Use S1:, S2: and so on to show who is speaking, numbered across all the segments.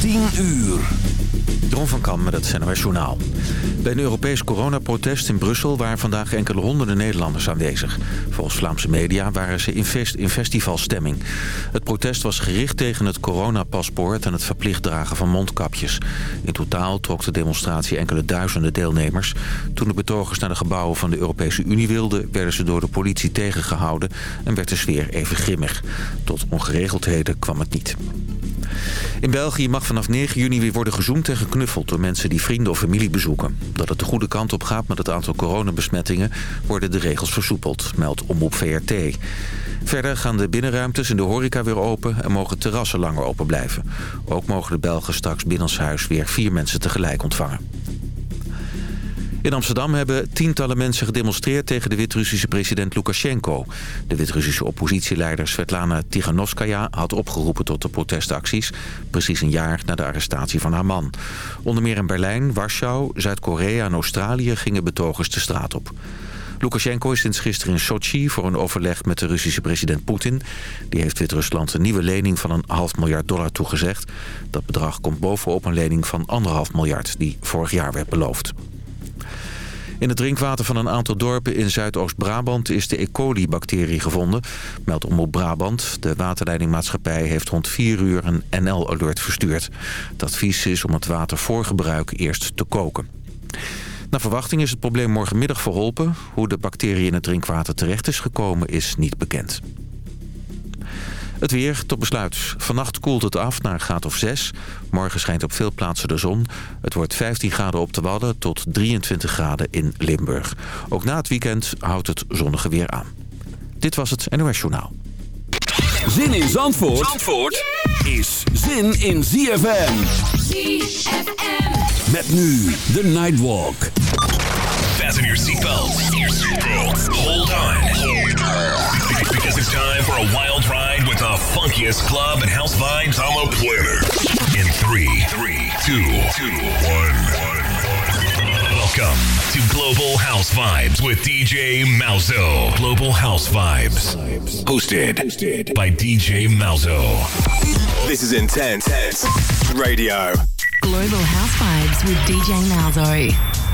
S1: 10 uur. Dron van Kam met het NOS Journaal. Bij een Europees coronaprotest in Brussel waren vandaag enkele honderden Nederlanders aanwezig. Volgens Vlaamse media waren ze in, fest in festivalstemming. Het protest was gericht tegen het coronapaspoort en het verplicht dragen van mondkapjes. In totaal trok de demonstratie enkele duizenden deelnemers. Toen de betogers naar de gebouwen van de Europese Unie wilden... werden ze door de politie tegengehouden en werd de sfeer even grimmig. Tot ongeregeldheden kwam het niet. In België mag vanaf 9 juni weer worden gezoomd en geknuffeld... door mensen die vrienden of familie bezoeken. Dat het de goede kant op gaat met het aantal coronabesmettingen... worden de regels versoepeld, meldt Omroep VRT. Verder gaan de binnenruimtes en de horeca weer open... en mogen terrassen langer open blijven. Ook mogen de Belgen straks binnenshuis weer vier mensen tegelijk ontvangen. In Amsterdam hebben tientallen mensen gedemonstreerd tegen de Wit-Russische president Lukashenko. De Wit-Russische oppositieleider Svetlana Tiganovskaya had opgeroepen tot de protestacties, precies een jaar na de arrestatie van haar man. Onder meer in Berlijn, Warschau, Zuid-Korea en Australië gingen betogers de straat op. Lukashenko is sinds gisteren in Sochi voor een overleg met de Russische president Poetin. Die heeft Wit-Rusland een nieuwe lening van een half miljard dollar toegezegd. Dat bedrag komt bovenop een lening van anderhalf miljard die vorig jaar werd beloofd. In het drinkwater van een aantal dorpen in Zuidoost-Brabant is de E. coli-bacterie gevonden. Meldt op Brabant. De waterleidingmaatschappij heeft rond 4 uur een NL-alert verstuurd. Het advies is om het water voor gebruik eerst te koken. Naar verwachting is het probleem morgenmiddag verholpen. Hoe de bacterie in het drinkwater terecht is gekomen is niet bekend. Het weer tot besluit. Vannacht koelt het af naar een graad of 6. Morgen schijnt op veel plaatsen de zon. Het wordt 15 graden op de Wadden tot 23 graden in Limburg. Ook na het weekend houdt het zonnige weer aan. Dit was het NOS Journaal.
S2: Zin in Zandvoort, Zandvoort is zin in ZFM. ZFM. Met nu de Nightwalk.
S3: Fasten your seatbelts. Hold on. Because it's time for a wild ride with the funkiest club and house vibes on the planet. In three, three, two, two, one, one. Welcome to Global House Vibes with DJ Malzo. Global House Vibes. Hosted, Hosted by DJ Malzo.
S4: This is Intense Radio.
S5: Global House Vibes with DJ Malzo.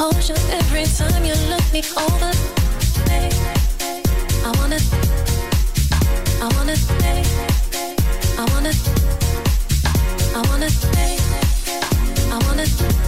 S6: potion every time you look
S7: me over.
S6: I wanna, I wanna, I wanna, I wanna, I wanna.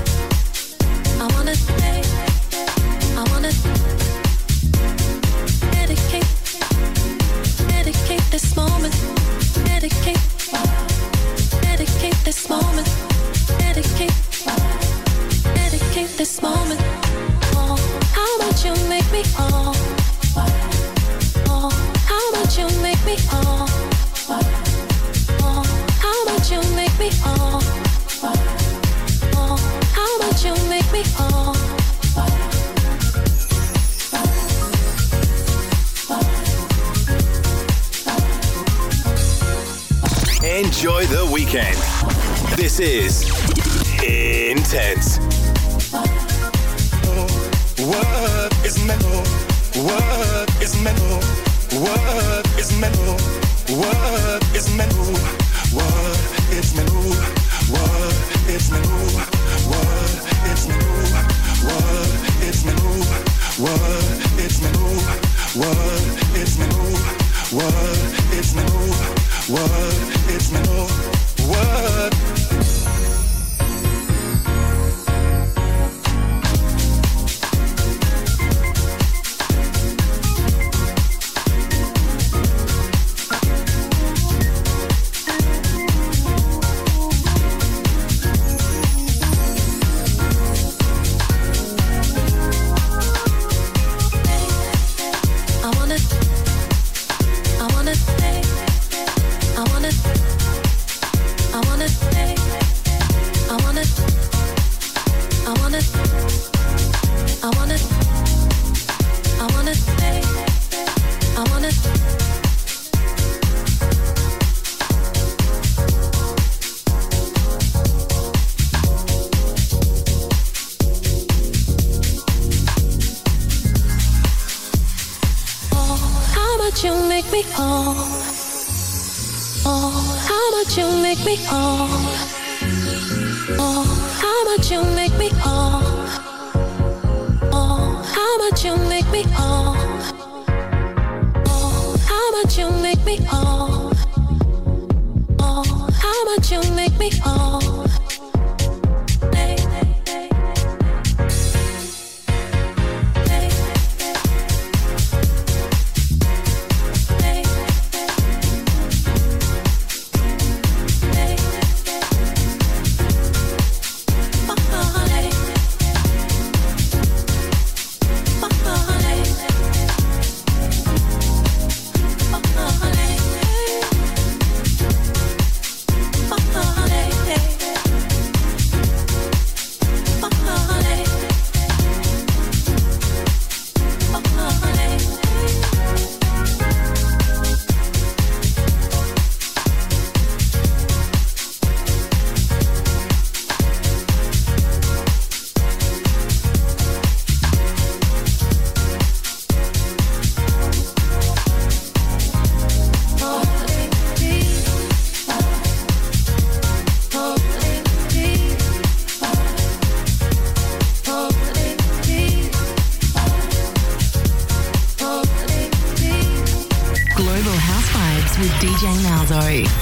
S5: Sorry.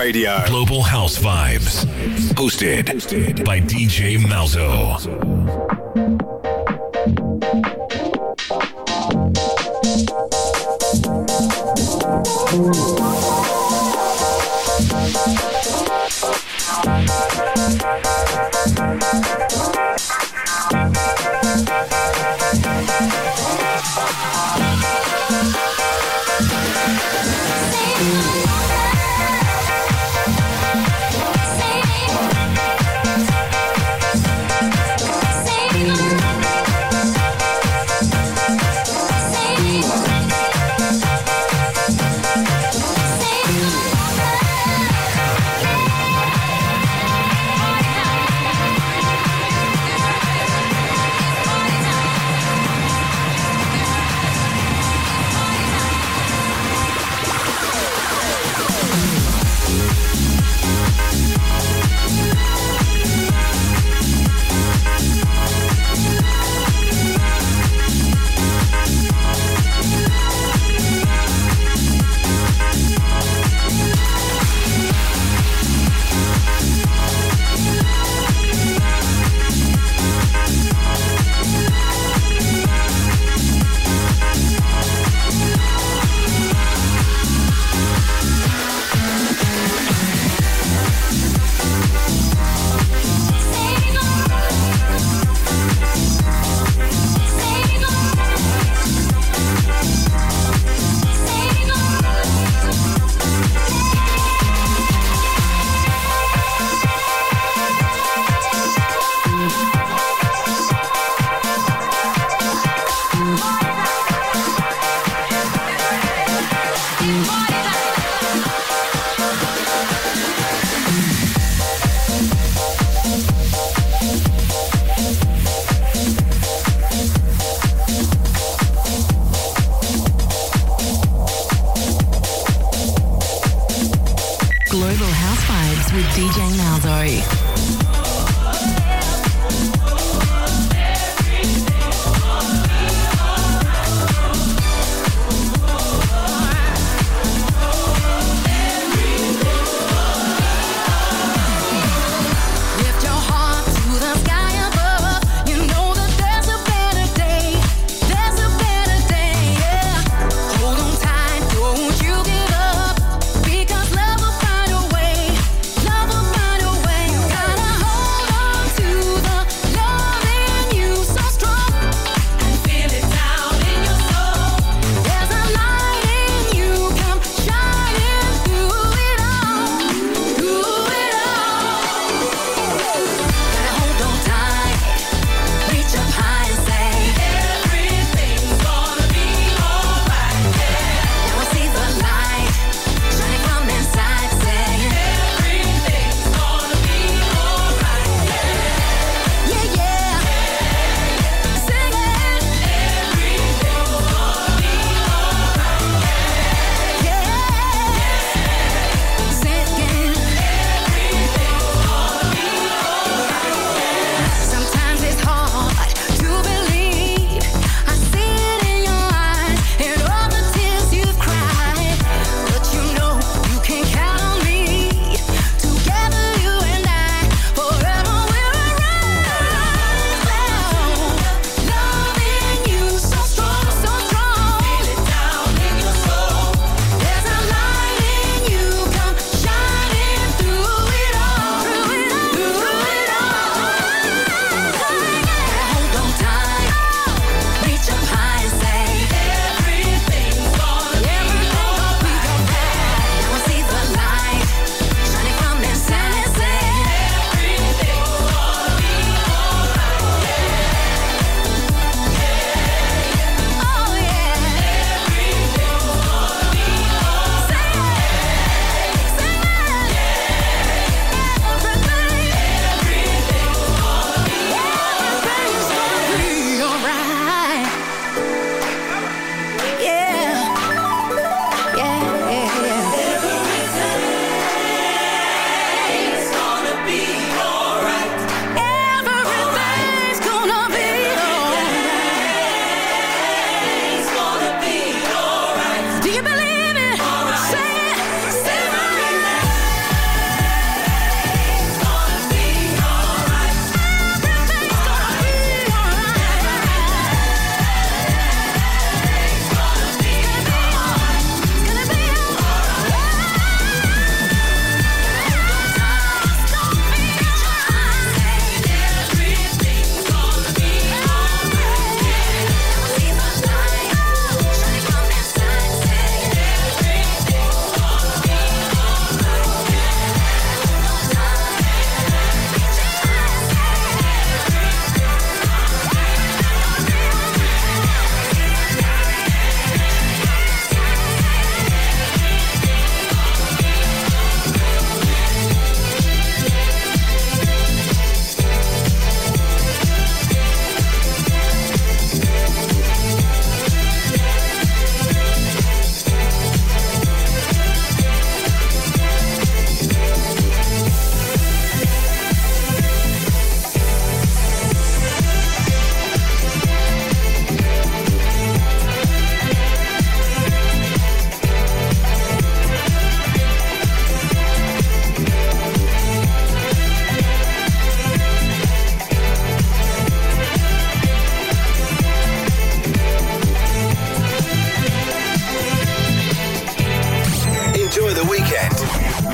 S8: Radio.
S3: Global House Vibes. Hosted by DJ Malzo.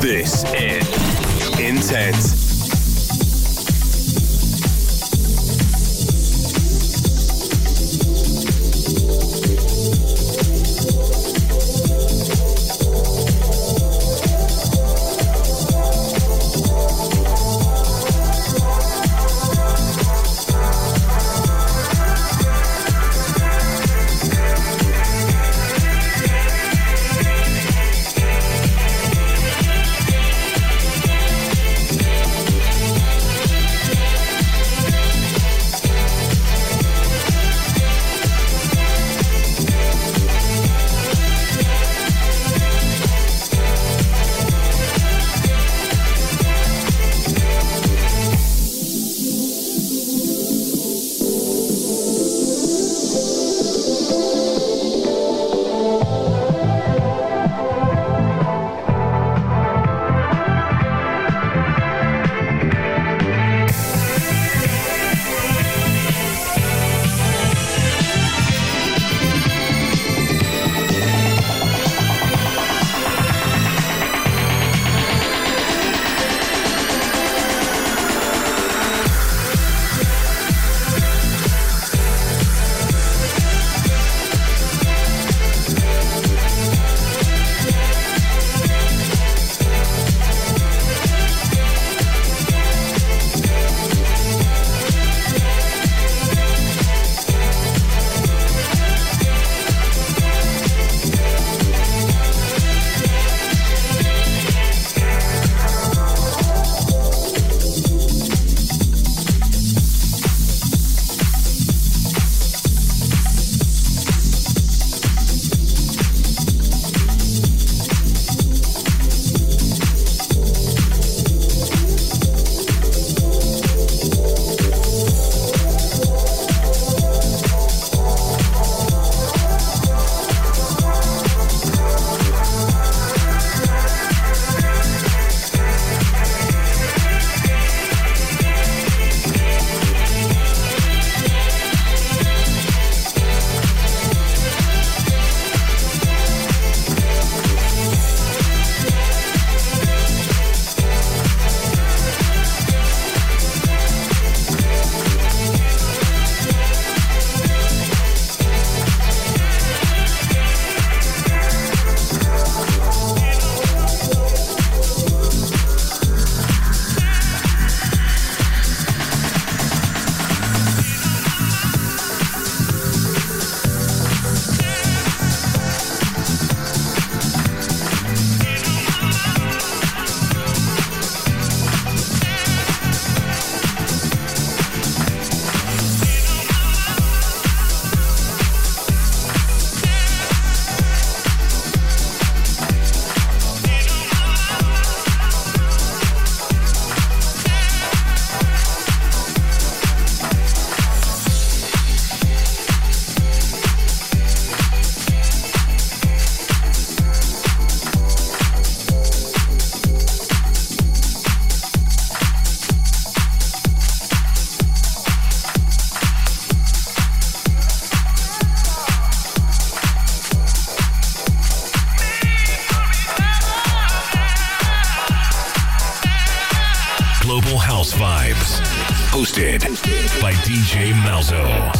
S3: This is Intense. DJ Malzo.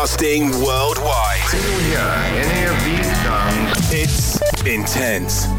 S7: Broadcasting worldwide.
S4: Can you hear any of these songs?
S7: It's intense.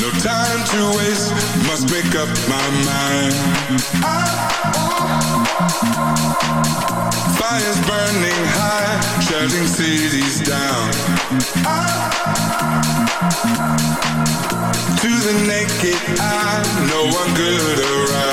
S7: No time to waste, must make up my mind. Fires burning high, cities down. To the naked eye, no one good around.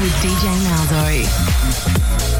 S8: with DJ Malzo.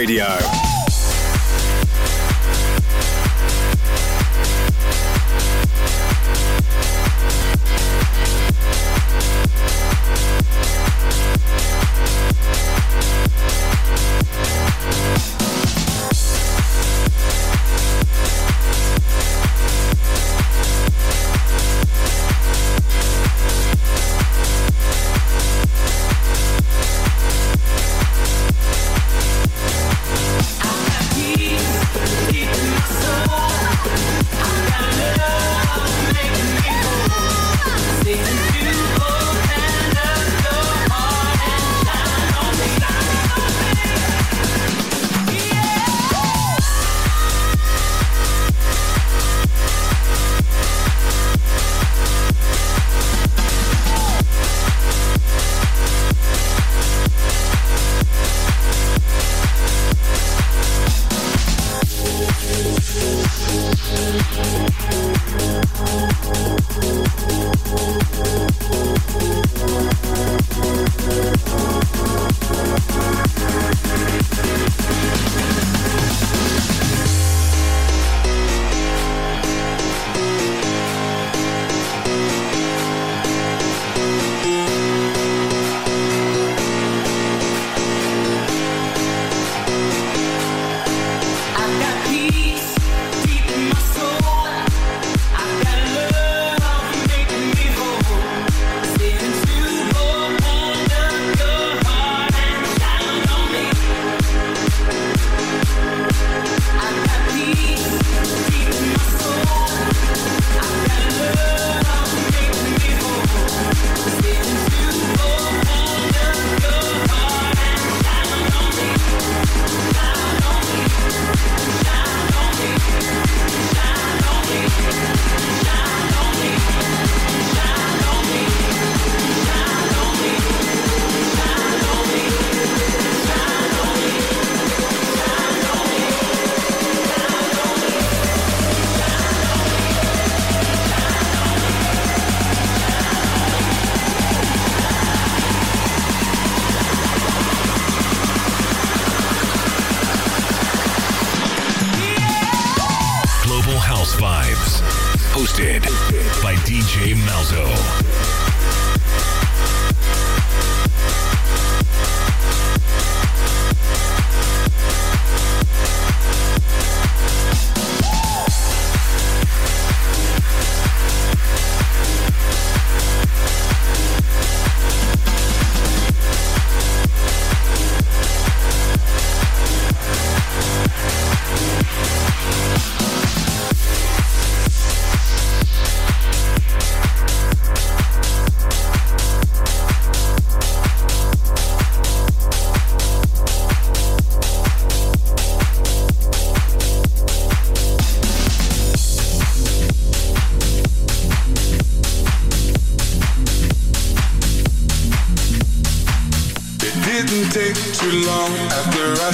S8: Radio.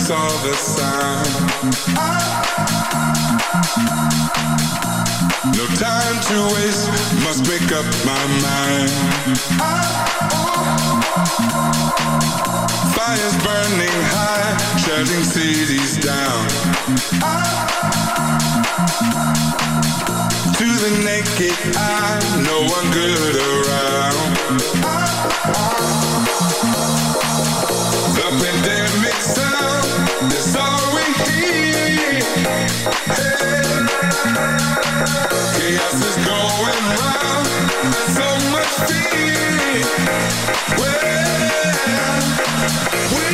S7: saw the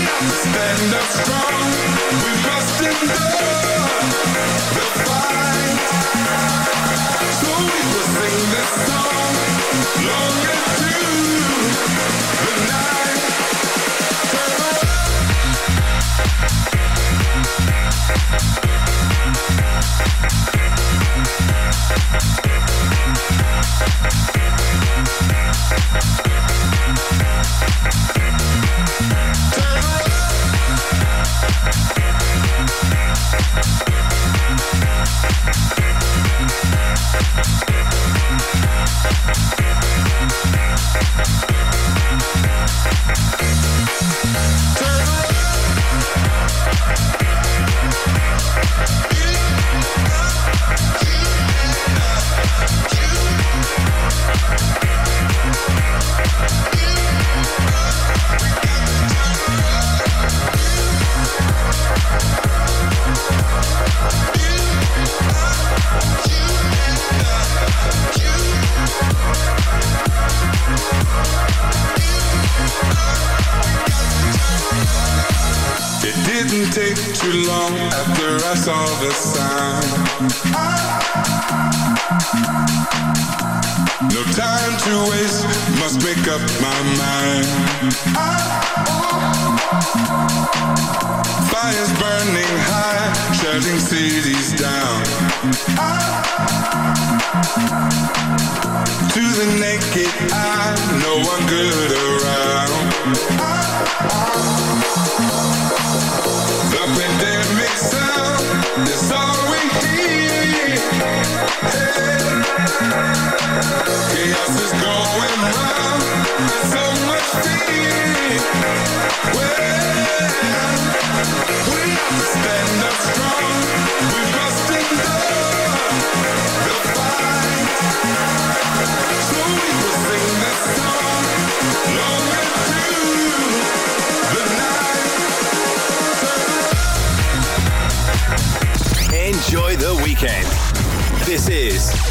S7: stand up strong. We must endure. This
S8: is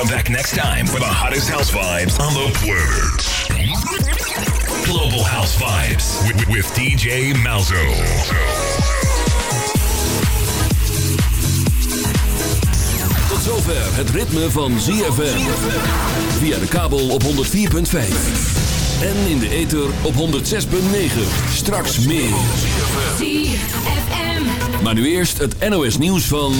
S3: come back next time for the hottest house vibes on the planet. Global House Vibes with, with DJ Malzo.
S2: Tot zover het ritme van ZFM. Via de kabel op 104.5. En in de ether op 106.9. Straks meer. Maar nu eerst het NOS nieuws van...